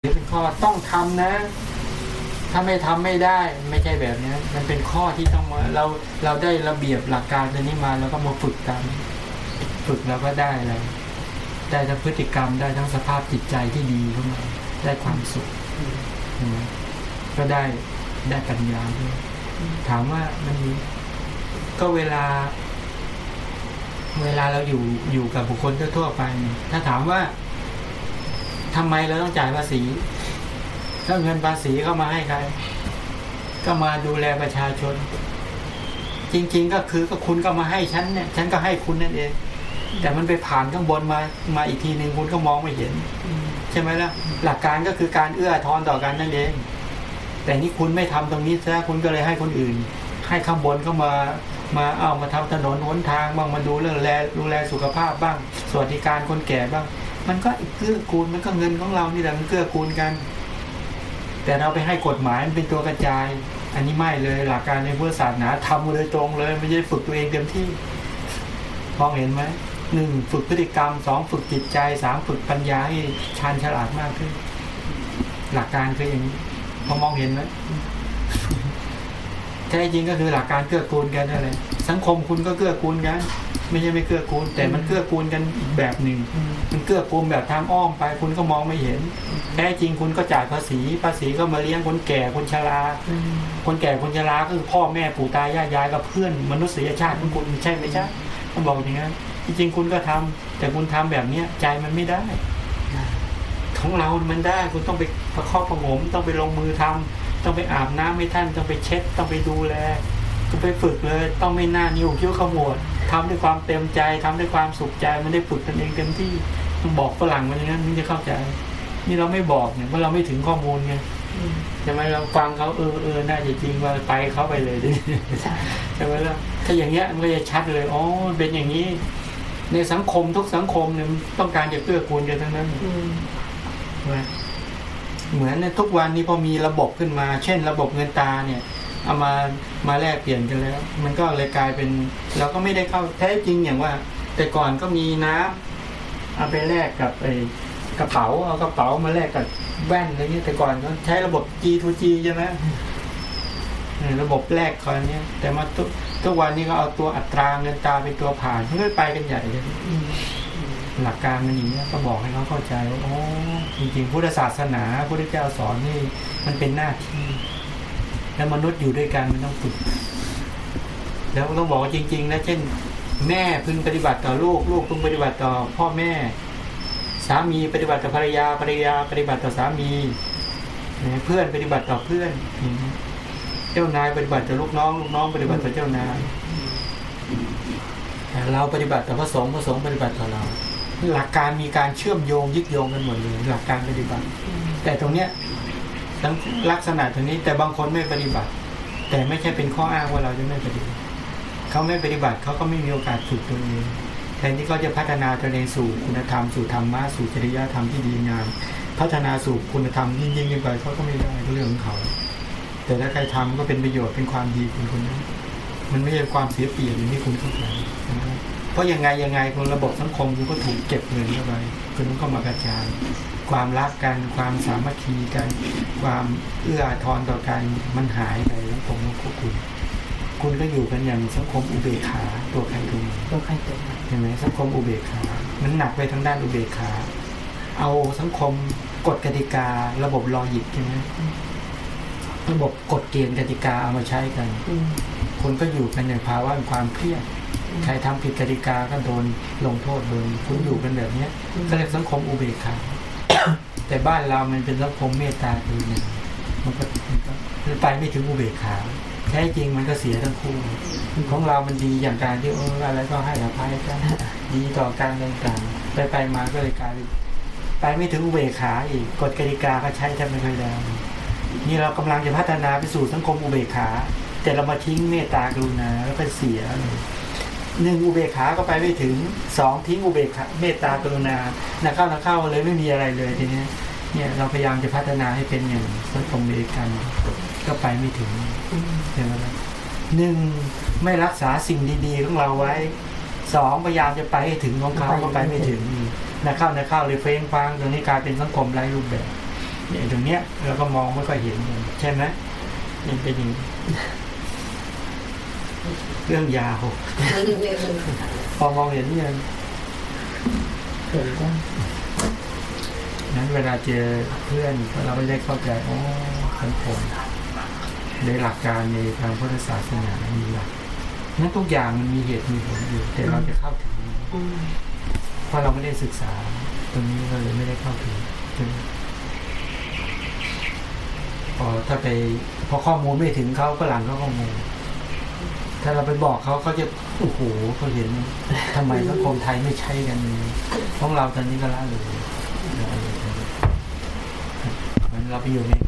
เป็นข้อต้องทำนะ ถ้าไม่ทำไม่ได้ไม่ใช่แบบนี้มันเป็นข้อที่ต้องมาเราเราได้ระเบียบหลักการตัวนี้มาแล้วก็มาฝึกตามฝึกแล้วก็ได้อะไรได้ทั้งพฤติกรรมได้ทั้งสภาพจิตใจที่ดีเข้ามาได้ความสุขนไก็ได้ได้ปัญญาด้วยถามว่ามันมีก็เวลา เวลาเราอยู่อยู่กับบุคคลทั่วไป ถ้าถามว่า ทำไมเราต้องจ่ายภาษีก็เงินภาษีเข้ามาให้ใคร ก็มาดูแลประชาชน จริง ๆ ก็คือก็คุณก็มาให้ฉันเนี่ยฉันก็ให้คุณนั่นเอง แต่มันไปผ่านข้างบนมามาอีกทีหนึ่งคุณก็มองไม่เห็น ใช่ไหมล่ะ หลักการก็คือการเอื้อทอนต่อกันนั่นเอง แต่นี่คุณไม่ทำตรงนี้ซะคุณก็เลยให้คนอื่น ให้ข้างบนเข้ามา มาเอามาทำถนนหนทางบ้างมาดูเรื่องแลดูแลสุขภาพบ้าง สวัสดิการคนแก่บ้าง มันก็เกื้อกูลมันก็เงินของเรานี่แหละมันเกื้อกูลกัน แต่เราไปให้กฎหมายมันเป็นตัวกระจาย อันนี้ไม่เลยหลักการในพุทธศาสนาทำโดยตรงเลยไม่ใช่ฝึกตัวเองเต็มที่มองเห็นไหมหนึ่งฝึกพฤติกรรมสองฝึกจิตใจสามฝึกปัญญาให้ชาญฉลาดมากขึ้น หลักการคืออย่างนี้พอมองเห็นไหม แท้จริงก็คือหลักการเกื้อกูลกันนั่นแหละสังคมคุณก็เกื้อกูลกัน ไม่ใช่ไม่เกื้อกูล แต่มันเกื้อกูลกันอีกแบบหนึ่ง มันเกื้อกูลแบบทางอ้อมไป คุณก็มองไม่เห็น แท้จริงคุณก็จ่ายภาษี ภาษีก็มาเลี้ยงคนแก่คนชรา คนแก่คนชราก็คือพ่อแม่ปู่ตายายยายกับเพื่อนมนุษยชาติของคุณใช่ไหม่ใช่ต้องบอกอย่างนั้นจริงคุณก็ทำแต่คุณทำแบบเนี้ยใจมันไม่ได้ของเรา มันได้ คุณต้องไปประคอบประงม ต้องไปลงมือทำ ต้องไปอาบน้ำให้ท่านต้องไปเช็ดต้องไปดูแลต้องไปฝึกเลย ต้องไม่หน้านิ้วคิ้วขมวดทำด้วยความเต็มใจทำด้วยความสุขใจมันได้ฝึกตนเองเต็มที่ต้องบอกฝรั่งมันอย่างนั้นถึงจะเข้าใจ นี่เราไม่บอกเนี่ยเพราะเราไม่ถึงข้อมูลไงใช่ไหมเราฟังเขาเออเออน่าจะจริงว่าไปเขาไปเลยดิใช่ไหมล่ะถ้าอย่างเงี้ยมันก็จะชัดเลยอ๋อเป็นอย่างนี้ ในสังคมทุกสังคมเนี่ยต้องการจะเกื้อกูลกันทั้งนั้น เหมือนในทุกวันนี้พอมีระบบขึ้นมา เช่น ระบบเงินตาเนี่ยเอามามาแลกเปลี่ยนกันแล้ว มันก็เลยกลายเป็น เราก็ไม่ได้เข้าแท้จริงอย่างว่า แต่ก่อนก็มีน้ำเอาไปแลกกับไอ้กระเป๋าเอากระเป๋ามาแลกกับแว่นอะไรเงี้ยแต่ก่อนก็ใช้ระบบ G to G ใช่ไหมระบบแลกคอยนี้แต่มาทุกทุกวันนี้ก็เอาตัวอัตราเงินตาเป็นตัวผ่านมันก็ไปกันใหญ่เลย หลักการมันอย่างนี้ก็บอกให้เขาเข้าใจว่าโอ้จริงๆพุทธศาสนาพุทธเจ้าสอนนี่มันเป็นหน้าที่ แล้วมนุษย์อยู่ด้วยกันมันต้องฝึก แล้วต้องบอกจริงๆนะเช่น แม่พึงปฏิบัติต่อลูก ลูกพึงปฏิบัติต่อพ่อแม่ สามีปฏิบัติต่อภรรยาภรรยาปฏิบัติต่อสามีเพื่อนปฏิบัติต่อเพื่อนเจ้านายปฏิบัติต่อลูกน้องลูกน้อง ปฏิบัติต่อเจ้านายเราปฏิบัติต่อพระสงฆ์พระสงฆ์ปฏิบัติต่อเรา หลักการมีการเชื่อมโยงยึดโยงกันหมดเลยหลักการปฏิบัติ แต่ตรงเนี้ยลักษณะตรงนี้แต่บางคนไม่ปฏิบัติ แต่ไม่ใช่เป็นข้ออ้างว่าเราจะไม่ปฏิบัติเขาไม่ปฏิบัติเขาก็ไม่มีโอกาสฝึกตัวเองแทนที่เขาจะพัฒนาตัวเองสู่คุณธรรมสู่ธรรมะสู่จริยธรรมที่ดีงามพัฒนาสู่คุณธรรมยิ่งยิ่งขึ้นไปเขาก็ไม่ได้เรื่องของเขา แต่ถ้าใครทำก็เป็นประโยชน์เป็นความดีคุณคนนั้นมันไม่ใช่ความเสียเปรียบอย่างที่คุณเข้าใจเพ ราะยังไงยังไงคนระบบสังคมคุณก็ถูกเก็บเงินเข้าไปคุณต้องเข้ามากระจายความรักกันความสามัคคีกัน ความเอื้อทอนต่อกันมันหายไปแล้วผมก็ควบคุมคุณก็อยู่กันอย่างสังคมอุเบกขาตัวใครตัวมันตัวใครตัวมันเห็นไหมสังคมอุเบกขามันหนักไปทางด้านอุเบกขา เอาสังคมกฎกติการะบบรอหยิบใช่ไหมระบบกฎเกณฑ์กติกาเอามาใช้กันคนก็อยู่กันในภาวะความเครียด ใครทำผิดกติกาก็โดนลงโทษโดนคุณอยู่กันแบบเนี้ยก็เรียกสังคมอุเบกขาแต่บ้านเรามันเป็นสังคมเมตตาดีเนี่ยมันก็ไปไม่ถึงอุเบกขาแท้จริงมันก็เสียทั้งคู่ของเรามันดีอย่างการที่เอออะไรก็ให้อภัยกันดีต่อการต่างๆไปไปมาก็เลยกลายไปไม่ถึงอุเบกขาอีกกฎกติกาก็ใช้แทบไม่ค่อยได้นี่เรากำลังจะพัฒนาไปสู่สังคมอุเบกขา แต่เรามาทิ้งเมตตากรุณาแล้วก็เสีย หนึ่งอุเบกขาก็ไปไม่ถึงสองทิ้งอุเบกขาเมตตากรุณานักเข้านักเข้าเลยไม่มีอะไรเลยทีนี้เนี่ยเราพยายามจะพัฒนาให้เป็นอย่างสังคมเมกันก็ไปไม่ถึงใช่ไหมล่ะหนึ่งไม่รักษาสิ่งดีๆของเราไว้สองพยายามจะไปให้ถึงของเขาก็ไปไม่ถึงนักเข้านักเข้าเลยเฟ้งฟังตรงนี้กลายเป็นสังคมไร้รูปแบบเนี่ยตรงเนี้ยเราก็มองไม่ค่อยเห็นกันใช่ไหมยังเป็นอย่างนี้ เรื่องยาว พอมองเห็นยังเห็นบ้างนั้นเวลาเจอเพื่อนเราก็ได้เข้าใจอ๋อสังคมในหลักการในทางพุทธศาสนามีหลักนั้นทุกอย่างมันมีเหตุมีผลอยู่ แต่เราจะเข้าถึงมันอืมเพราะเราไม่ได้ศึกษา ตรงนี้เราเลยไม่ได้เข้าถึงถึงพอถ้าไปพอข้อมูลไม่ถึงเขาก็หลังเขาก็งง ถ้าเราไปบอกเขาเขาจะโอ้โหเขาเห็นทำไมสังคมไทยไม่ใช่กันของเราตอนนี้ก็ละเลยมันเราไปอยู่ใน